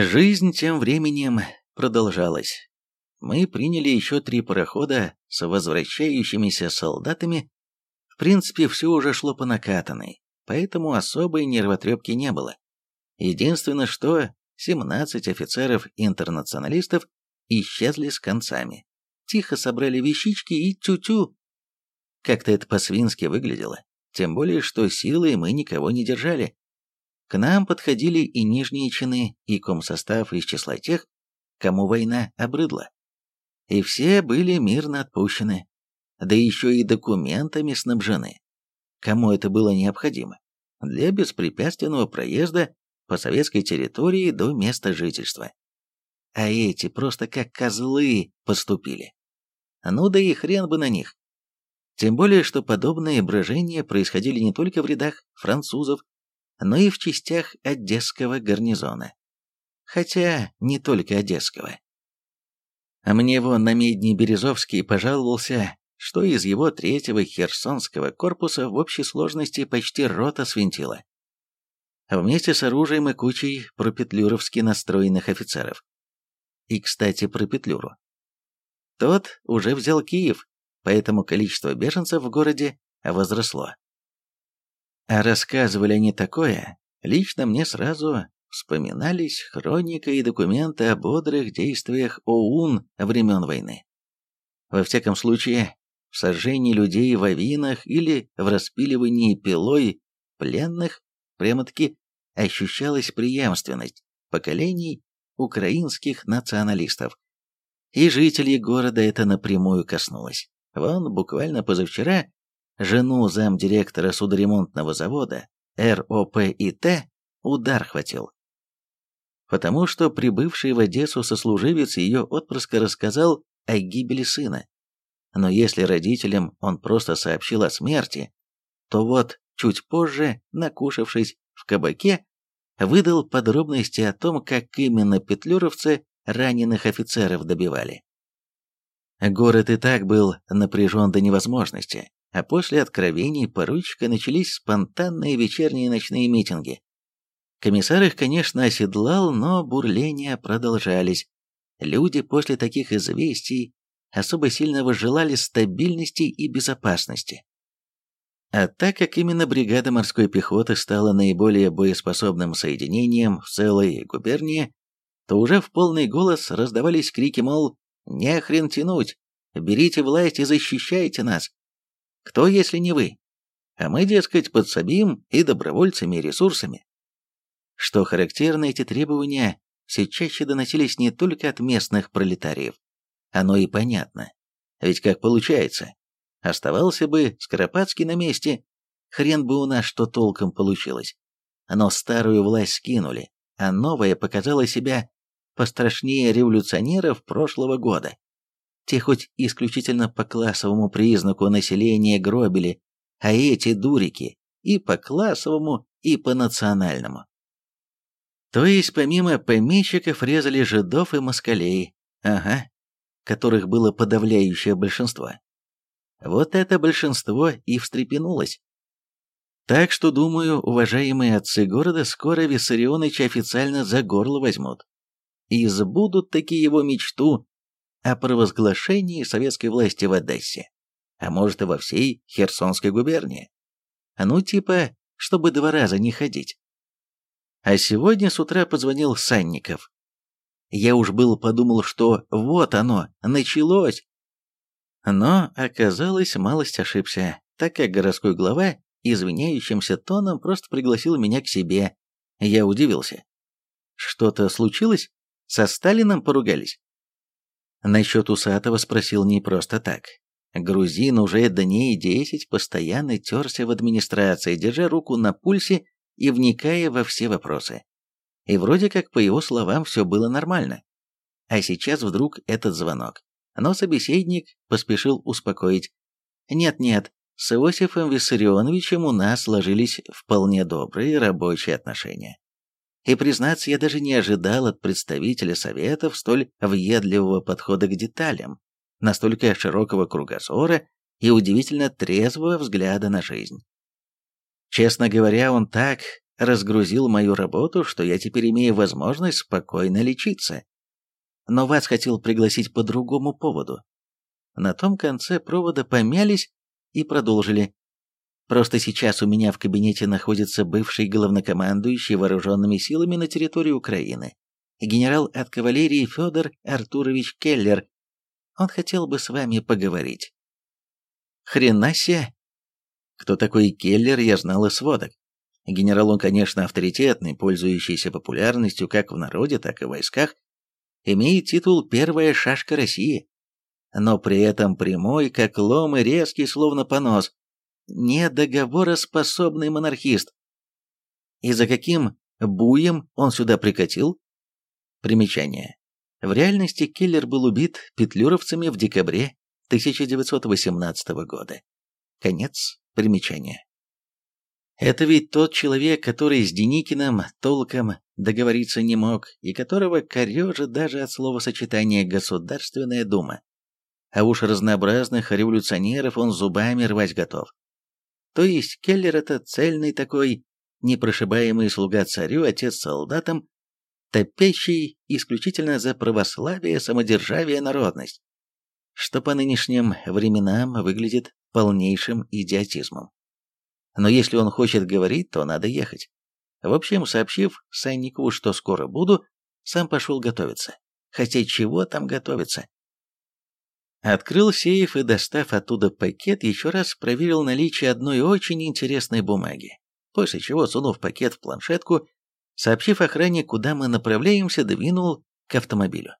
Жизнь тем временем продолжалась. Мы приняли еще три парохода с возвращающимися солдатами. В принципе, все уже шло по накатанной, поэтому особой нервотрепки не было. Единственное, что 17 офицеров-интернационалистов исчезли с концами. Тихо собрали вещички и тю-тю. Как-то это по-свински выглядело. Тем более, что силой мы никого не держали. К нам подходили и нижние чины, и комсостав из числа тех, кому война обрыдла. И все были мирно отпущены, да еще и документами снабжены. Кому это было необходимо? Для беспрепятственного проезда по советской территории до места жительства. А эти просто как козлы поступили. Ну да и хрен бы на них. Тем более, что подобные брожения происходили не только в рядах французов, но и в частях Одесского гарнизона. Хотя не только Одесского. А мне вон на медне Березовский пожаловался, что из его третьего Херсонского корпуса в общей сложности почти рота свинтила. Вместе с оружием и кучей пропетлюровски настроенных офицеров. И, кстати, про Петлюру. Тот уже взял Киев, поэтому количество беженцев в городе возросло. А рассказывали они такое, лично мне сразу вспоминались хроника и документы о бодрых действиях ОУН времен войны. Во всяком случае, в сожжении людей в авинах или в распиливании пилой пленных прямо-таки ощущалась преемственность поколений украинских националистов. И жителей города это напрямую коснулось. Вон, буквально позавчера, жену замдиректора судоремонтного завода РОПИТ удар хватил. Потому что прибывший в Одессу сослуживец ее отпрыска рассказал о гибели сына. Но если родителям он просто сообщил о смерти, то вот чуть позже, накушавшись в кабаке, выдал подробности о том, как именно петлюровцы раненых офицеров добивали. Город и так был напряжен до невозможности, а после откровений поручика начались спонтанные вечерние и ночные митинги. Комиссар их, конечно, оседлал, но бурления продолжались. Люди после таких известий особо сильно возжелали стабильности и безопасности. А так как именно бригада морской пехоты стала наиболее боеспособным соединением в целой губернии, то уже в полный голос раздавались крики, мол, «Не хрен тянуть! Берите власть и защищайте нас! Кто, если не вы? А мы, дескать, подсобим и добровольцами, и ресурсами». Что характерно, эти требования все чаще доносились не только от местных пролетариев. Оно и понятно. Ведь как получается, оставался бы Скоропадский на месте, хрен бы у нас что толком получилось. Но старую власть скинули, а новая показала себя пострашнее революционеров прошлого года. Те хоть исключительно по классовому признаку населения гробили, а эти дурики и по классовому, и по национальному. То есть помимо помещиков резали жидов и москалей, ага, которых было подавляющее большинство. Вот это большинство и встрепенулось. Так что, думаю, уважаемые отцы города скоро Виссарионыча официально за горло возьмут и сбудут таки его мечту о провозглашении советской власти в Одессе, а может и во всей Херсонской губернии. Ну типа, чтобы два раза не ходить. А сегодня с утра позвонил Санников. Я уж был подумал, что вот оно, началось. Но оказалось, малость ошибся, так как городской глава извиняющимся тоном просто пригласил меня к себе. Я удивился. Что-то случилось? Со Сталином поругались? Насчет Усатого спросил не просто так. Грузин уже дней десять постоянно терся в администрации, держа руку на пульсе и вникая во все вопросы. И вроде как, по его словам, все было нормально. А сейчас вдруг этот звонок. Но собеседник поспешил успокоить. «Нет-нет, с Иосифом Виссарионовичем у нас сложились вполне добрые рабочие отношения. И, признаться, я даже не ожидал от представителя Советов столь въедливого подхода к деталям, настолько широкого кругозора и удивительно трезвого взгляда на жизнь. Честно говоря, он так разгрузил мою работу, что я теперь имею возможность спокойно лечиться. Но вас хотел пригласить по другому поводу. На том конце провода помялись и продолжили. Просто сейчас у меня в кабинете находится бывший главнокомандующий вооруженными силами на территории Украины, генерал от кавалерии Федор Артурович Келлер. Он хотел бы с вами поговорить. Хрена себе! Кто такой Келлер, я знал из сводок. Генерал он, конечно, авторитетный, пользующийся популярностью как в народе, так и в войсках, имеет титул «Первая шашка России», но при этом прямой, как лом и резкий, словно понос, недоговороспособный монархист. И за каким буем он сюда прикатил? Примечание. В реальности киллер был убит петлюровцами в декабре 1918 года. Конец примечания. Это ведь тот человек, который с Деникиным толком договориться не мог, и которого корежит даже от словосочетания «Государственная дума». А уж разнообразных революционеров он зубами рвать готов. То есть Келлер это цельный такой, непрошибаемый слуга царю, отец солдатам, топящий исключительно за православие, самодержавие, народность, что по нынешним временам выглядит полнейшим идиотизмом. Но если он хочет говорить, то надо ехать. В общем, сообщив Санникову, что скоро буду, сам пошел готовиться. Хотя чего там готовиться? Открыл сейф и, достав оттуда пакет, еще раз проверил наличие одной очень интересной бумаги, после чего, сунув пакет в планшетку, сообщив охране, куда мы направляемся, двинул к автомобилю.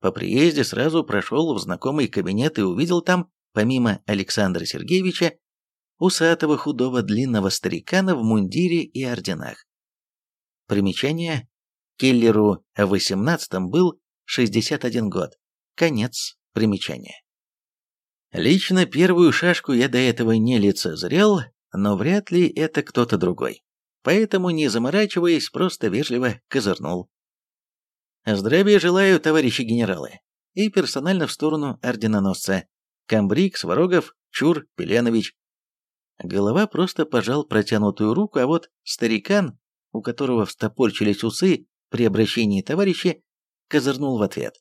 По приезде сразу прошел в знакомый кабинет и увидел там, помимо Александра Сергеевича, усатого худого длинного старикана в мундире и орденах. Примечание. Келлеру в 18 был 61 год. Конец Примечание. Лично первую шашку я до этого не лицезрел, но вряд ли это кто-то другой. Поэтому, не заморачиваясь, просто вежливо козырнул. «Здравия желаю, товарищи генералы!» И персонально в сторону орденоносца. Камбрик, Сварогов, Чур, Пеленович. Голова просто пожал протянутую руку, а вот старикан, у которого встопорчились усы при обращении товарища, козырнул в ответ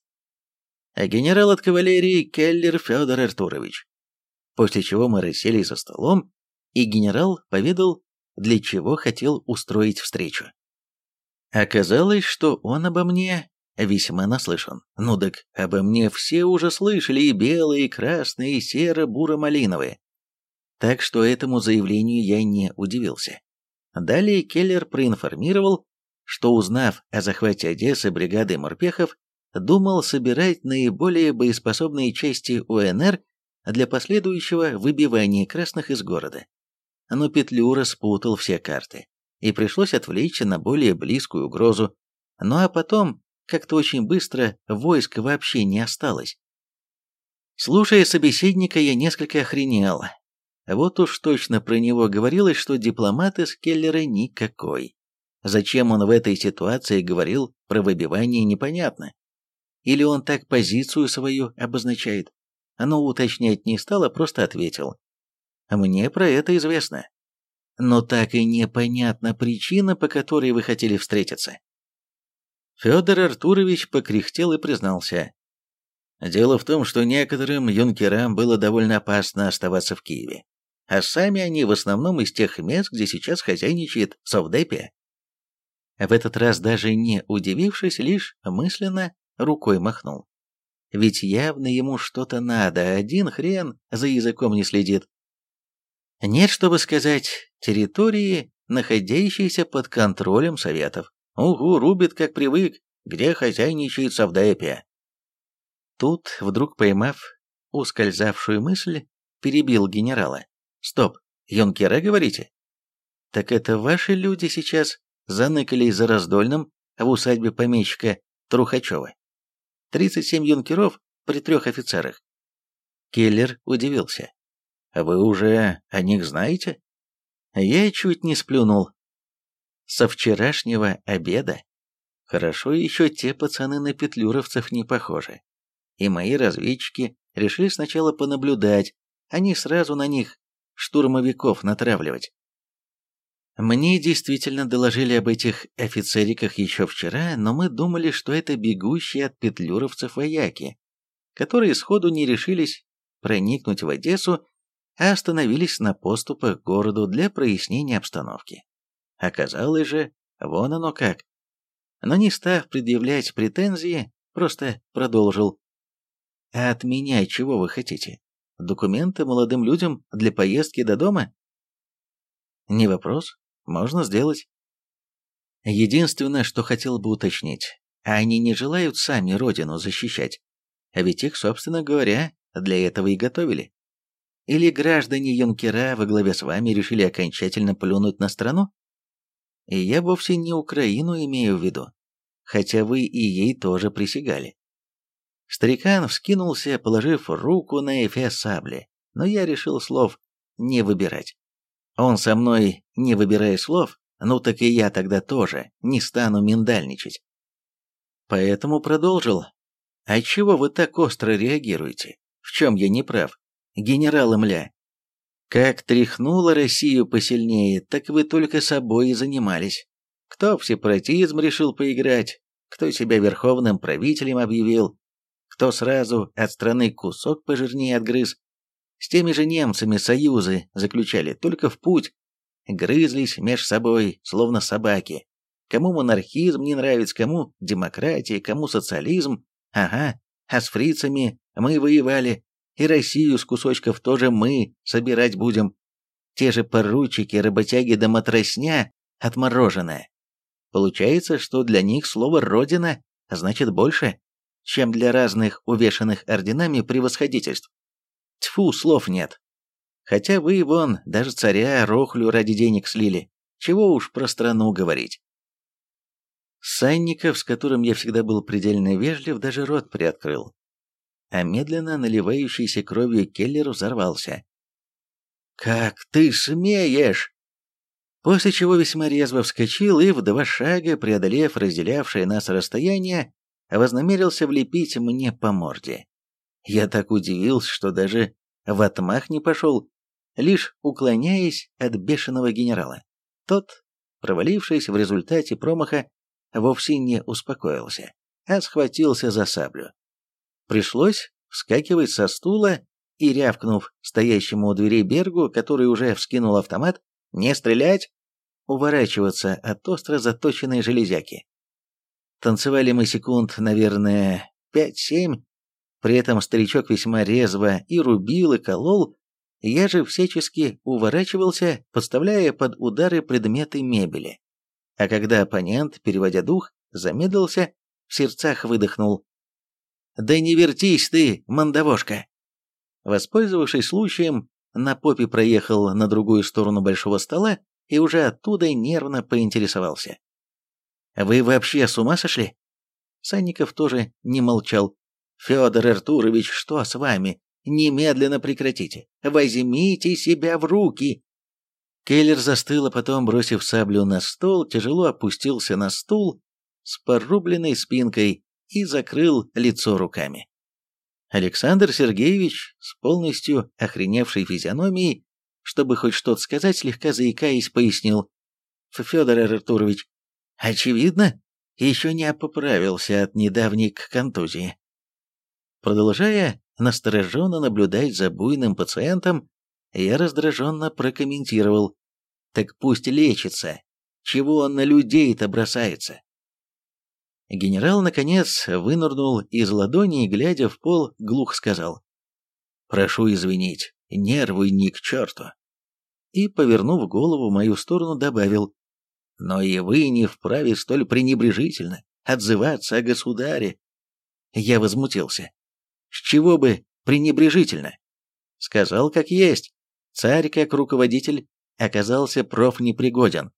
генерал от кавалерии Келлер Федор Артурович. После чего мы расселись за столом, и генерал поведал, для чего хотел устроить встречу. Оказалось, что он обо мне весьма наслышан. Ну так обо мне все уже слышали, и белые, и красные, и серо-буро-малиновые. Так что этому заявлению я не удивился. Далее Келлер проинформировал, что узнав о захвате Одессы бригады морпехов, думал собирать наиболее боеспособные части УНР для последующего выбивания красных из города. Но Петлюра спутал все карты, и пришлось отвлечься на более близкую угрозу. Ну а потом, как-то очень быстро, войск вообще не осталось. Слушая собеседника, я несколько охренел. Вот уж точно про него говорилось, что дипломат из Келлера никакой. Зачем он в этой ситуации говорил про выбивание, непонятно. Или он так позицию свою обозначает? Но уточнять не стал, а просто ответил. Мне про это известно. Но так и непонятна причина, по которой вы хотели встретиться. Федор Артурович покряхтел и признался. Дело в том, что некоторым юнкерам было довольно опасно оставаться в Киеве. А сами они в основном из тех мест, где сейчас хозяйничает Совдепия. В этот раз даже не удивившись, лишь мысленно рукой махнул. Ведь явно ему что-то надо, а один хрен за языком не следит. Нет, чтобы сказать, территории, находящиеся под контролем советов. Угу, рубит как привык, где хозяйничает Савдепия. Тут, вдруг поймав ускользавшую мысль, перебил генерала. «Стоп, юнкера, говорите?» «Так это ваши люди сейчас заныкались за раздольным в усадьбе помещика Трухачева?» 37 юнкеров при трех офицерах. Келлер удивился. «Вы уже о них знаете?» Я чуть не сплюнул. Со вчерашнего обеда. Хорошо еще те пацаны на петлюровцев не похожи. И мои разведчики решили сначала понаблюдать, а не сразу на них штурмовиков натравливать. Мне действительно доложили об этих офицериках еще вчера, но мы думали, что это бегущие от петлюровцев вояки, которые сходу не решились проникнуть в Одессу, а остановились на поступах к городу для прояснения обстановки. Оказалось же, вон оно как. Но не став предъявлять претензии, просто продолжил. «А от меня чего вы хотите? Документы молодым людям для поездки до дома?» «Не вопрос. Можно сделать. Единственное, что хотел бы уточнить, они не желают сами родину защищать, а ведь их, собственно говоря, для этого и готовили. Или граждане юнкера во главе с вами решили окончательно плюнуть на страну? И я вовсе не Украину имею в виду, хотя вы и ей тоже присягали. Старикан вскинулся, положив руку на эфес сабли, но я решил слов не выбирать. Он со мной, не выбирая слов, ну так и я тогда тоже не стану миндальничать. Поэтому продолжил. А чего вы так остро реагируете? В чем я не прав? Генерал Мля. Как тряхнула Россию посильнее, так вы только собой и занимались. Кто в сепаратизм решил поиграть, кто себя верховным правителем объявил, кто сразу от страны кусок пожирнее отгрыз, с теми же немцами союзы заключали, только в путь. Грызлись меж собой, словно собаки. Кому монархизм не нравится, кому демократия, кому социализм. Ага, а с фрицами мы воевали, и Россию с кусочков тоже мы собирать будем. Те же поручики, работяги да матросня отмороженная. Получается, что для них слово «родина» значит больше, чем для разных увешанных орденами превосходительств. Тьфу, слов нет. Хотя вы, вон, даже царя Рохлю ради денег слили. Чего уж про страну говорить. Санников, с которым я всегда был предельно вежлив, даже рот приоткрыл. А медленно наливающийся кровью Келлер взорвался. «Как ты смеешь!» После чего весьма резво вскочил и, в два шага, преодолев разделявшее нас расстояние, вознамерился влепить мне по морде. Я так удивился, что даже в отмах не пошел, лишь уклоняясь от бешеного генерала. Тот, провалившись в результате промаха, вовсе не успокоился, а схватился за саблю. Пришлось вскакивать со стула и, рявкнув стоящему у дверей Бергу, который уже вскинул автомат, «Не стрелять!» уворачиваться от остро заточенной железяки. Танцевали мы секунд, наверное, пять-семь, при этом старичок весьма резво и рубил, и колол, я же всячески уворачивался, подставляя под удары предметы мебели. А когда оппонент, переводя дух, замедлился, в сердцах выдохнул. «Да не вертись ты, мандавошка!» Воспользовавшись случаем, на попе проехал на другую сторону большого стола и уже оттуда нервно поинтересовался. «Вы вообще с ума сошли?» Санников тоже не молчал, Федор Артурович, что с вами? Немедленно прекратите. Возьмите себя в руки. Келлер застыл, а потом, бросив саблю на стол, тяжело опустился на стул с порубленной спинкой и закрыл лицо руками. Александр Сергеевич, с полностью охреневшей физиономией, чтобы хоть что-то сказать, слегка заикаясь, пояснил. «Федор Артурович, очевидно, еще не поправился от недавней контузии. Продолжая настороженно наблюдать за буйным пациентом, я раздраженно прокомментировал. «Так пусть лечится. Чего он на людей-то бросается?» Генерал, наконец, вынырнул из ладони и, глядя в пол, глух сказал. «Прошу извинить, нервы ни к черту». И, повернув голову в мою сторону, добавил. «Но и вы не вправе столь пренебрежительно отзываться о государе». Я возмутился. С чего бы пренебрежительно? Сказал как есть. Царь, как руководитель, оказался профнепригоден.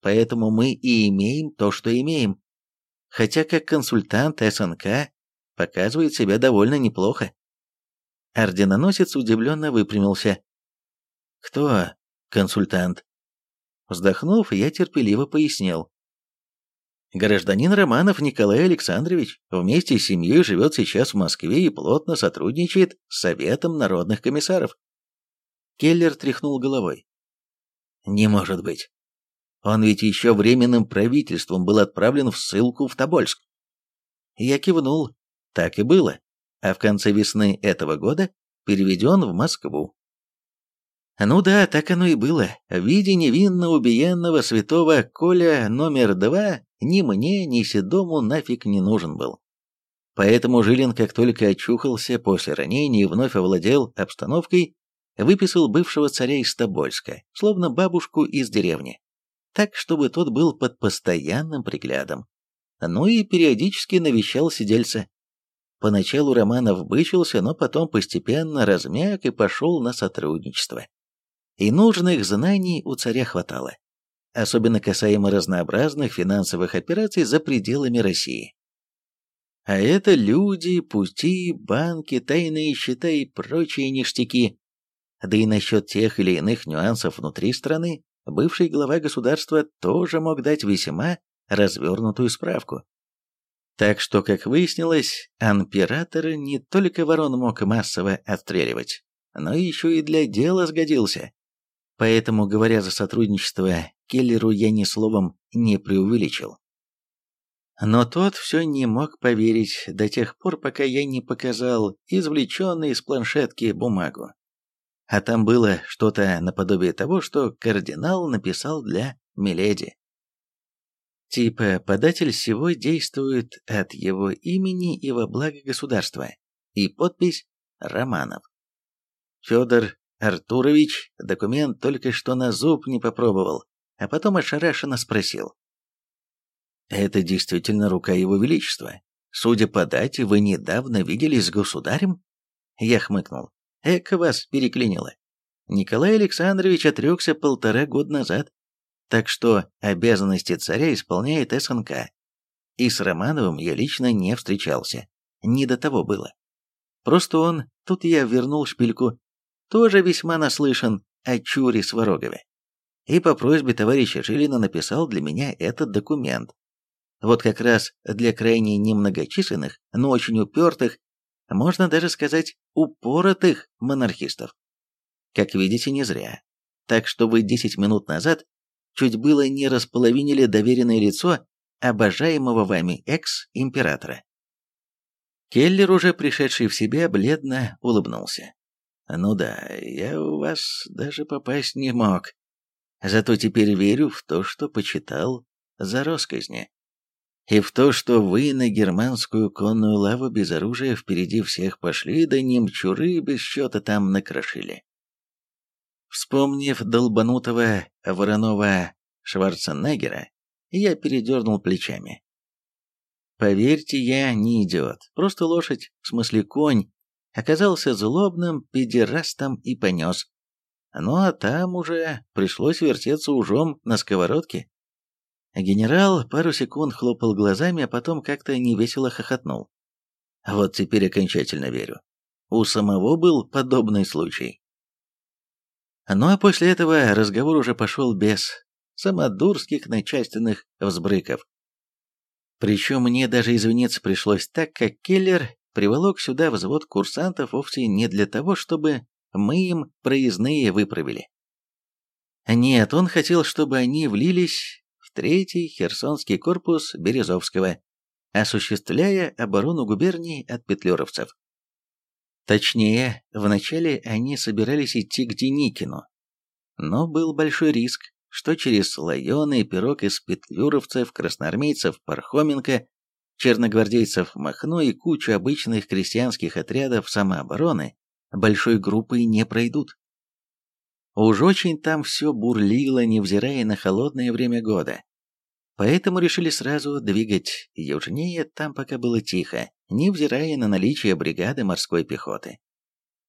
Поэтому мы и имеем то, что имеем. Хотя как консультант СНК показывает себя довольно неплохо. Орденоносец удивленно выпрямился. «Кто консультант?» Вздохнув, я терпеливо пояснил. Гражданин Романов Николай Александрович вместе с семьей живет сейчас в Москве и плотно сотрудничает с Советом народных комиссаров. Келлер тряхнул головой. «Не может быть. Он ведь еще временным правительством был отправлен в ссылку в Тобольск. Я кивнул. Так и было. А в конце весны этого года переведен в Москву. Ну да, так оно и было. В виде невинно убиенного святого Коля номер два ни мне, ни Седому нафиг не нужен был. Поэтому Жилин, как только очухался после ранения и вновь овладел обстановкой, выписал бывшего царя из Тобольска, словно бабушку из деревни, так, чтобы тот был под постоянным приглядом. Ну и периодически навещал сидельца. Поначалу Романов бычился, но потом постепенно размяк и пошел на сотрудничество. И нужных знаний у царя хватало, особенно касаемо разнообразных финансовых операций за пределами России. А это люди, пути, банки, тайные счета и прочие ништяки. Да и насчет тех или иных нюансов внутри страны, бывший глава государства тоже мог дать весьма развернутую справку. Так что, как выяснилось, император не только ворон мог массово отстреливать, но еще и для дела сгодился. Поэтому, говоря за сотрудничество, Келлеру я ни словом не преувеличил. Но тот все не мог поверить до тех пор, пока я не показал извлеченный из планшетки бумагу. А там было что-то наподобие того, что кардинал написал для Миледи. Типа податель всего действует от его имени и во благо государства. И подпись «Романов». Федор Артурович документ только что на зуб не попробовал, а потом ошарашенно спросил. «Это действительно рука его величества. Судя по дате, вы недавно виделись с государем?» Я хмыкнул. Эко вас переклинило. Николай Александрович отрекся полтора года назад, так что обязанности царя исполняет СНК. И с Романовым я лично не встречался. Не до того было. Просто он, тут я вернул шпильку, тоже весьма наслышан о Чуре Сварогове. И по просьбе товарища Жилина написал для меня этот документ. Вот как раз для крайне немногочисленных, но очень упертых, можно даже сказать, упоротых монархистов. Как видите, не зря. Так что вы 10 минут назад чуть было не располовинили доверенное лицо обожаемого вами экс-императора. Келлер, уже пришедший в себя, бледно улыбнулся. Ну да, я у вас даже попасть не мог. Зато теперь верю в то, что почитал за росказни. И в то, что вы на германскую конную лаву без оружия впереди всех пошли, да немчуры без счета там накрошили. Вспомнив долбанутого вороного Шварценеггера, я передернул плечами. Поверьте, я не идиот, просто лошадь, в смысле конь, оказался злобным педерастом и понес. Ну а там уже пришлось вертеться ужом на сковородке. Генерал пару секунд хлопал глазами, а потом как-то невесело хохотнул. Вот теперь окончательно верю. У самого был подобный случай. Ну а после этого разговор уже пошел без самодурских начальственных взбрыков. Причем мне даже извиниться пришлось так, как Келлер приволок сюда взвод курсантов вовсе не для того, чтобы мы им проездные выправили. Нет, он хотел, чтобы они влились в третий Херсонский корпус Березовского, осуществляя оборону губернии от петлюровцев. Точнее, вначале они собирались идти к Деникину, но был большой риск, что через слоеный пирог из петлюровцев, красноармейцев Пархоменко черногвардейцев Махно и кучу обычных крестьянских отрядов самообороны большой группой не пройдут. Уж очень там все бурлило, невзирая на холодное время года. Поэтому решили сразу двигать южнее, там пока было тихо, невзирая на наличие бригады морской пехоты.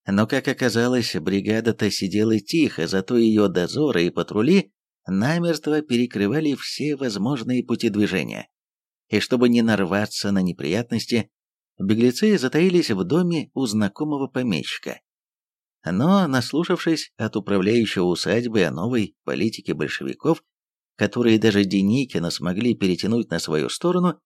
Но, как оказалось, бригада-то сидела тихо, зато ее дозоры и патрули намертво перекрывали все возможные пути движения и чтобы не нарваться на неприятности, беглецы затаились в доме у знакомого помещика. Но, наслушавшись от управляющего усадьбы о новой политике большевиков, которые даже Деникина смогли перетянуть на свою сторону,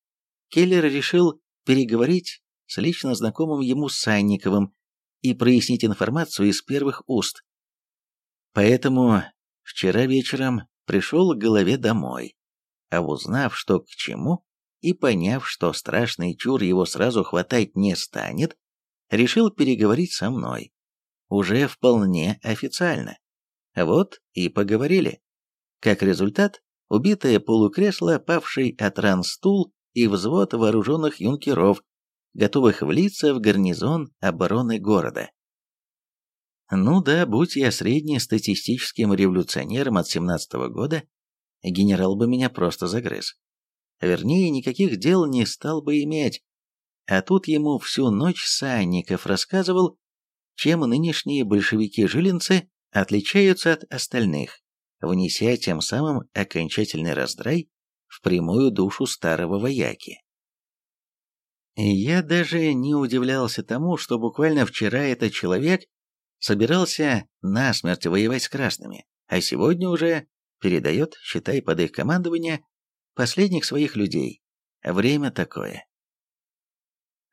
Келлер решил переговорить с лично знакомым ему Санниковым и прояснить информацию из первых уст. Поэтому вчера вечером пришел к голове домой, а узнав, что к чему, и поняв, что страшный чур его сразу хватать не станет, решил переговорить со мной. Уже вполне официально. Вот и поговорили. Как результат, убитое полукресло, павший от ран стул и взвод вооруженных юнкеров, готовых влиться в гарнизон обороны города. Ну да, будь я среднестатистическим революционером от 17 -го года, генерал бы меня просто загрыз. Вернее, никаких дел не стал бы иметь. А тут ему всю ночь Санников рассказывал, чем нынешние большевики-жилинцы отличаются от остальных, внеся тем самым окончательный раздрай в прямую душу старого вояки. я даже не удивлялся тому, что буквально вчера этот человек собирался насмерть воевать с красными, а сегодня уже передает, считай, под их командование, последних своих людей. Время такое.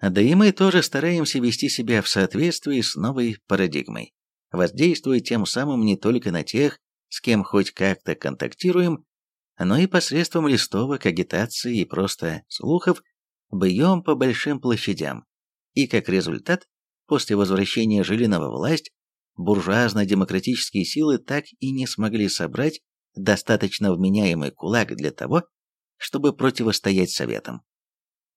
Да и мы тоже стараемся вести себя в соответствии с новой парадигмой, воздействуя тем самым не только на тех, с кем хоть как-то контактируем, но и посредством листовок, агитации и просто слухов бьем по большим площадям. И как результат, после возвращения Жилина во власть, буржуазно-демократические силы так и не смогли собрать достаточно вменяемый кулак для того, чтобы противостоять Советам.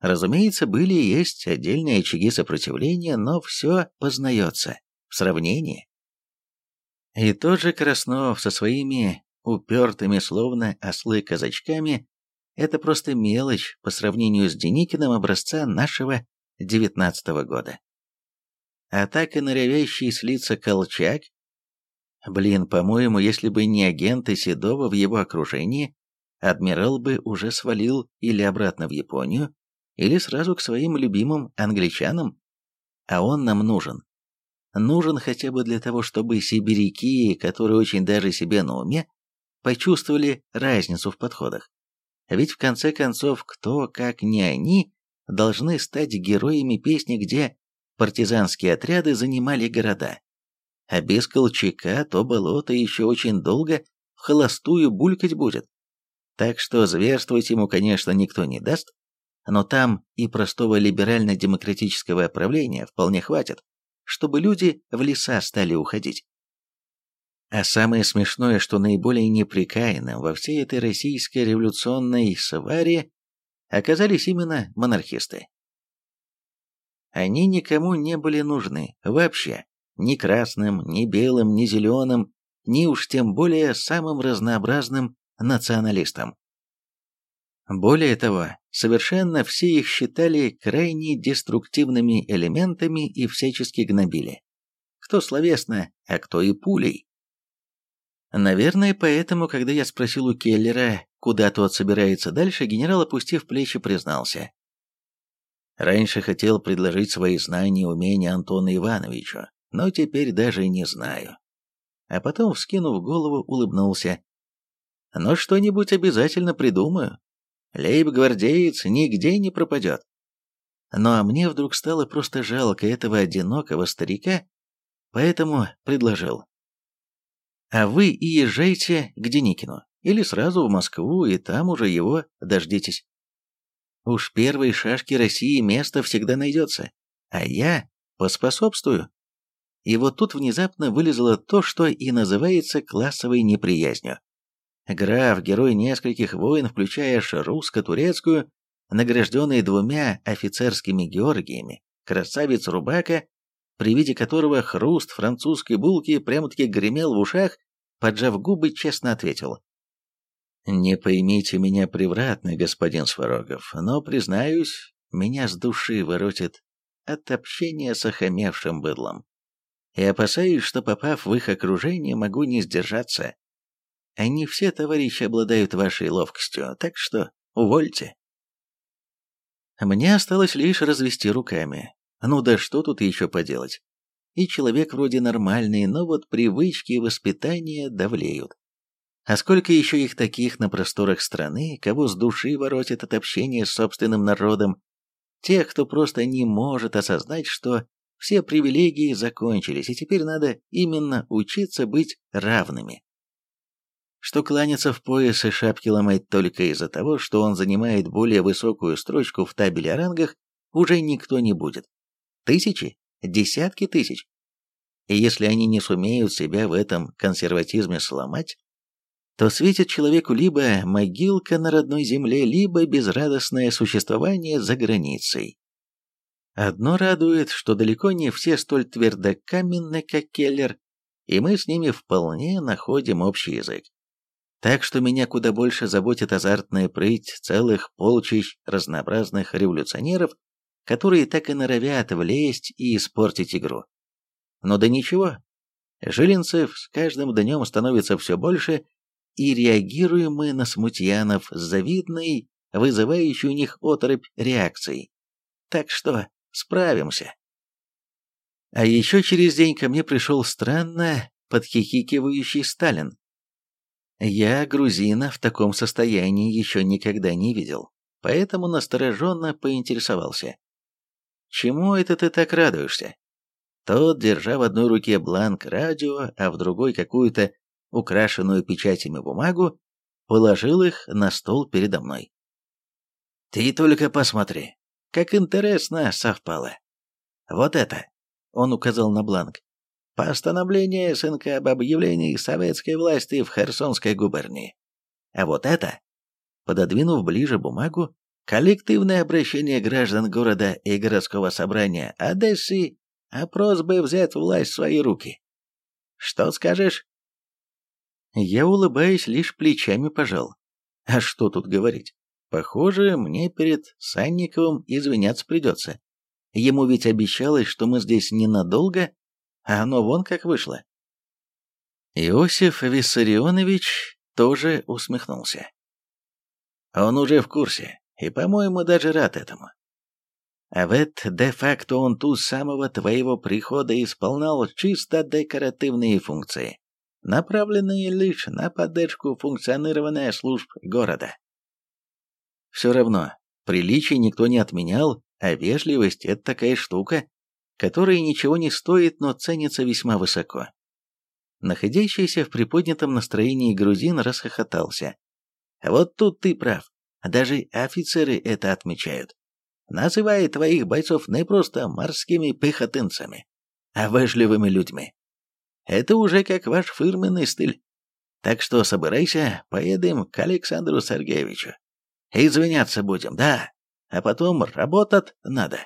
Разумеется, были и есть отдельные очаги сопротивления, но все познается в сравнении. И тот же Краснов со своими упертыми, словно ослы-казачками, это просто мелочь по сравнению с Деникиным образца нашего девятнадцатого года. А так и норовящий слиться Колчак. Блин, по-моему, если бы не агенты Седова в его окружении, адмирал бы уже свалил или обратно в Японию, или сразу к своим любимым англичанам. А он нам нужен. Нужен хотя бы для того, чтобы сибиряки, которые очень даже себе на уме, почувствовали разницу в подходах. Ведь в конце концов, кто, как не они, должны стать героями песни, где партизанские отряды занимали города. А без Колчака то болото еще очень долго в холостую булькать будет. Так что зверствовать ему, конечно, никто не даст, но там и простого либерально-демократического правления вполне хватит, чтобы люди в леса стали уходить. А самое смешное, что наиболее неприкаянным во всей этой российской революционной сваре оказались именно монархисты. Они никому не были нужны, вообще, ни красным, ни белым, ни зеленым, ни уж тем более самым разнообразным националистам. Более того, совершенно все их считали крайне деструктивными элементами и всячески гнобили. Кто словесно, а кто и пулей. Наверное, поэтому, когда я спросил у Келлера, куда тот собирается дальше, генерал, опустив плечи, признался. Раньше хотел предложить свои знания и умения Антону Ивановичу, но теперь даже не знаю. А потом, вскинув голову, улыбнулся. Но что-нибудь обязательно придумаю. Лейб-гвардеец нигде не пропадет. Ну а мне вдруг стало просто жалко этого одинокого старика, поэтому предложил. А вы и езжайте к Деникину, или сразу в Москву, и там уже его дождитесь. Уж первой шашки России место всегда найдется, а я поспособствую. И вот тут внезапно вылезло то, что и называется классовой неприязнью. Граф, герой нескольких войн, включая русско-турецкую, награжденный двумя офицерскими Георгиями, красавец Рубака, при виде которого хруст французской булки прямо-таки гремел в ушах, поджав губы, честно ответил. «Не поймите меня превратно, господин Сварогов, но, признаюсь, меня с души воротит от общения с охамевшим быдлом. И опасаюсь, что, попав в их окружение, могу не сдержаться они все, товарищи, обладают вашей ловкостью, так что увольте. Мне осталось лишь развести руками. Ну да что тут еще поделать? И человек вроде нормальный, но вот привычки и воспитание давлеют. А сколько еще их таких на просторах страны, кого с души воротит от общения с собственным народом, тех, кто просто не может осознать, что все привилегии закончились, и теперь надо именно учиться быть равными. Что кланяться в пояс и шапки ломать только из-за того, что он занимает более высокую строчку в табеле о рангах, уже никто не будет. Тысячи? Десятки тысяч? И если они не сумеют себя в этом консерватизме сломать, то светит человеку либо могилка на родной земле, либо безрадостное существование за границей. Одно радует, что далеко не все столь твердокаменны, как Келлер, и мы с ними вполне находим общий язык. Так что меня куда больше заботит азартная прыть целых полчищ разнообразных революционеров, которые так и норовят влезть и испортить игру. Но да ничего, жилинцев с каждым днем становится все больше, и реагируем мы на смутьянов с завидной, вызывающей у них оторопь реакцией. Так что справимся. А еще через день ко мне пришел странно подхихикивающий Сталин. Я грузина в таком состоянии еще никогда не видел, поэтому настороженно поинтересовался. «Чему это ты так радуешься?» Тот, держа в одной руке бланк радио, а в другой какую-то украшенную печатями бумагу, положил их на стол передо мной. «Ты только посмотри, как интересно совпало. Вот это!» — он указал на бланк. Постановление СНК об объявлении советской власти в Херсонской губернии. А вот это, пододвинув ближе бумагу, коллективное обращение граждан города и городского собрания Одессы о просьбе взять власть в свои руки. Что скажешь? Я, улыбаясь, лишь плечами пожал. А что тут говорить? Похоже, мне перед Санниковым извиняться придется. Ему ведь обещалось, что мы здесь ненадолго, а оно вон как вышло. Иосиф Виссарионович тоже усмехнулся. Он уже в курсе, и, по-моему, даже рад этому. А ведь де-факто он ту самого твоего прихода исполнял чисто декоративные функции, направленные лишь на поддержку функционирования служб города. Все равно, приличий никто не отменял, а вежливость – это такая штука, которая ничего не стоит, но ценится весьма высоко. Находящийся в приподнятом настроении грузин расхохотался. «Вот тут ты прав. Даже офицеры это отмечают. Называя твоих бойцов не просто морскими пехотинцами, а вежливыми людьми. Это уже как ваш фирменный стиль. Так что собирайся, поедем к Александру Сергеевичу. Извиняться будем, да, а потом работать надо.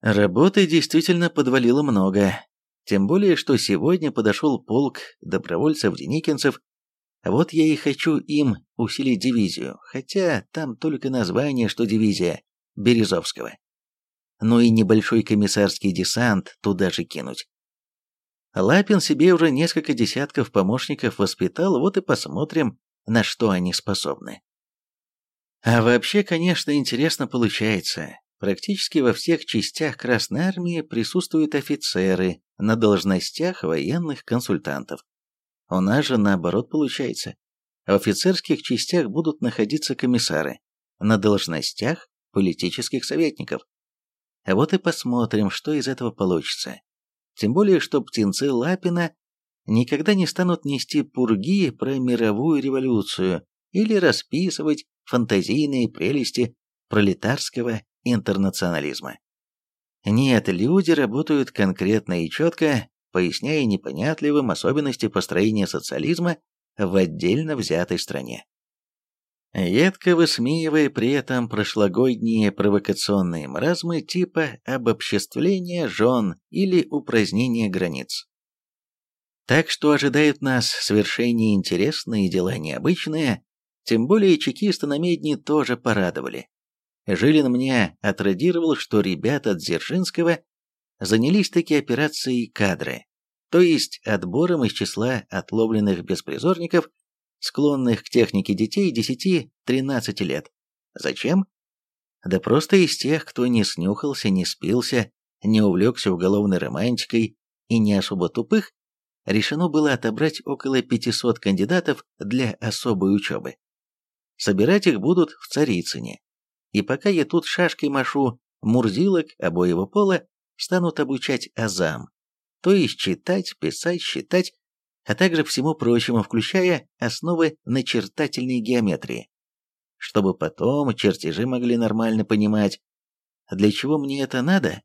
Работы действительно подвалило много. Тем более, что сегодня подошел полк добровольцев-деникинцев. Вот я и хочу им усилить дивизию, хотя там только название, что дивизия Березовского. Ну и небольшой комиссарский десант туда же кинуть. Лапин себе уже несколько десятков помощников воспитал, вот и посмотрим, на что они способны. А вообще, конечно, интересно получается. Практически во всех частях Красной Армии присутствуют офицеры на должностях военных консультантов. У нас же наоборот получается. В офицерских частях будут находиться комиссары, на должностях политических советников. А вот и посмотрим, что из этого получится. Тем более, что птенцы Лапина никогда не станут нести пурги про мировую революцию или расписывать фантазийные прелести пролетарского интернационализма. Нет, люди работают конкретно и четко, поясняя непонятливым особенности построения социализма в отдельно взятой стране. Едко высмеивая при этом прошлогодние провокационные маразмы типа обобществления жен или упразднения границ. Так что ожидают нас свершения интересные дела необычные, тем более чекисты на Медне тоже порадовали. Жилин мне отрадировал, что ребята Дзержинского занялись таки операцией кадры, то есть отбором из числа отловленных беспризорников, склонных к технике детей 10-13 лет. Зачем? Да просто из тех, кто не снюхался, не спился, не увлекся уголовной романтикой и не особо тупых, решено было отобрать около 500 кандидатов для особой учебы. Собирать их будут в Царицыне, и пока я тут шашкой машу, мурзилок обоего пола станут обучать азам, то есть читать, писать, считать, а также всему прочему, включая основы начертательной геометрии, чтобы потом чертежи могли нормально понимать. Для чего мне это надо?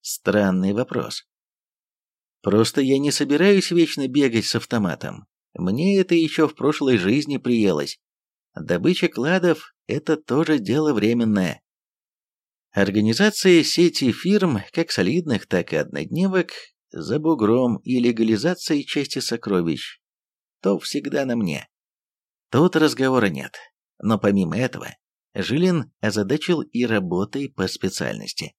Странный вопрос. Просто я не собираюсь вечно бегать с автоматом. Мне это еще в прошлой жизни приелось. Добыча кладов – это тоже дело временное. Организация сети фирм, как солидных, так и однодневок, за бугром и легализацией части сокровищ, то всегда на мне. Тут разговора нет. Но помимо этого, Жилин озадачил и работой по специальности.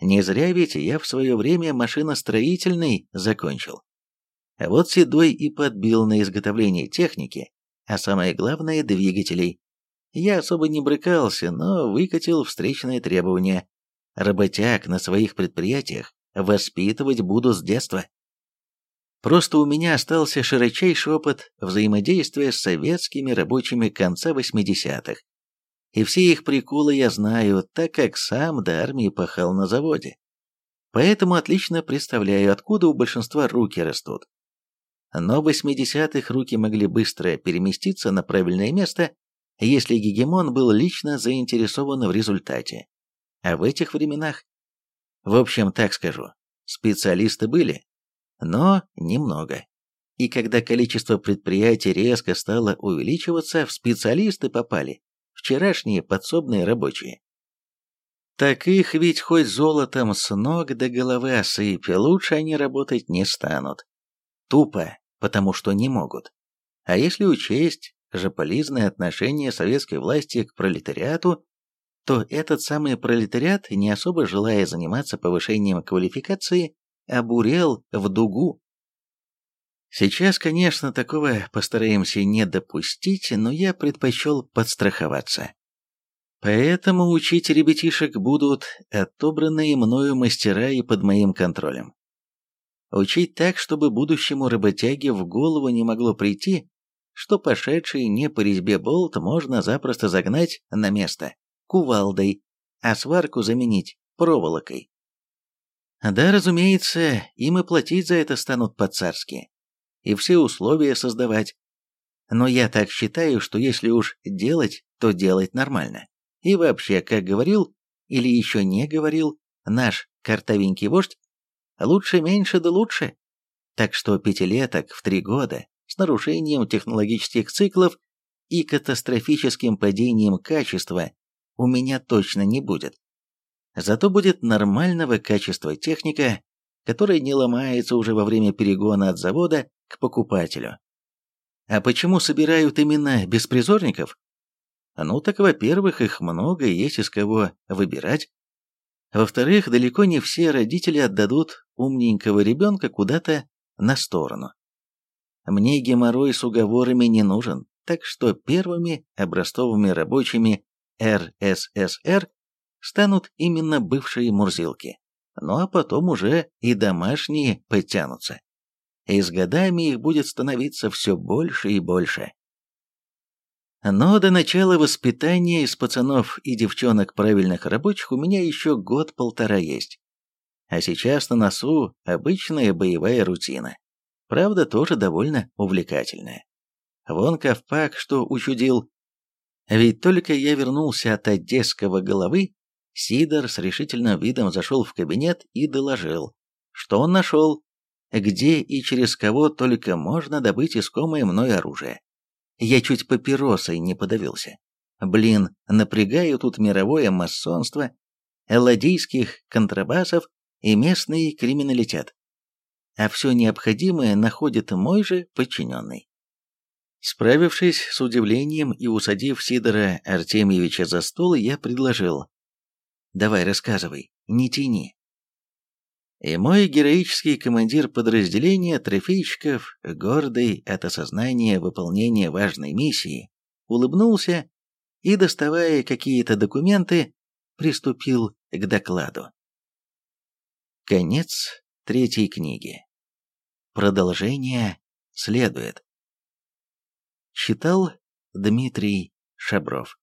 Не зря ведь я в свое время машиностроительный закончил. А вот Седой и подбил на изготовление техники, а самое главное – двигателей. Я особо не брыкался, но выкатил встречные требования. Работяг на своих предприятиях воспитывать буду с детства. Просто у меня остался широчайший опыт взаимодействия с советскими рабочими конца 80-х. И все их приколы я знаю, так как сам до армии пахал на заводе. Поэтому отлично представляю, откуда у большинства руки растут. Но в 80-х руки могли быстро переместиться на правильное место, если гегемон был лично заинтересован в результате. А в этих временах... В общем, так скажу, специалисты были, но немного. И когда количество предприятий резко стало увеличиваться, в специалисты попали вчерашние подсобные рабочие. Так их ведь хоть золотом с ног до головы осыпь, лучше они работать не станут. Тупо, потому что не могут. А если учесть жополизное отношение советской власти к пролетариату, то этот самый пролетариат, не особо желая заниматься повышением квалификации, обурел в дугу. Сейчас, конечно, такого постараемся не допустить, но я предпочел подстраховаться. Поэтому учить ребятишек будут отобранные мною мастера и под моим контролем. Учить так, чтобы будущему работяге в голову не могло прийти, что пошедший не по резьбе болт можно запросто загнать на место кувалдой, а сварку заменить проволокой. Да, разумеется, им и платить за это станут по-царски. И все условия создавать. Но я так считаю, что если уж делать, то делать нормально. И вообще, как говорил, или еще не говорил, наш картовенький вождь, лучше меньше да лучше. Так что пятилеток в три года нарушением технологических циклов и катастрофическим падением качества у меня точно не будет. Зато будет нормального качества техника, которая не ломается уже во время перегона от завода к покупателю. А почему собирают именно беспризорников? Ну так, во-первых, их много и есть из кого выбирать. Во-вторых, далеко не все родители отдадут умненького ребенка куда-то на сторону. Мне геморрой с уговорами не нужен, так что первыми образцовыми рабочими РССР станут именно бывшие мурзилки. Ну а потом уже и домашние подтянутся. И с годами их будет становиться все больше и больше. Но до начала воспитания из пацанов и девчонок правильных рабочих у меня еще год-полтора есть. А сейчас на носу обычная боевая рутина. Правда, тоже довольно увлекательная. Вон Ковпак, что учудил. Ведь только я вернулся от одесского головы, Сидор с решительным видом зашел в кабинет и доложил, что он нашел, где и через кого только можно добыть искомое мной оружие. Я чуть папиросой не подавился. Блин, напрягаю тут мировое масонство, элладийских контрабасов и местный криминалитет. А все необходимое находит мой же подчиненный. Справившись с удивлением и усадив Сидора Артемьевича за стол, я предложил. Давай, рассказывай, не тяни. И мой героический командир подразделения трофейщиков, гордый от осознания выполнения важной миссии, улыбнулся и, доставая какие-то документы, приступил к докладу. Конец третьей книги. Продолжение следует. Читал Дмитрий Шабров.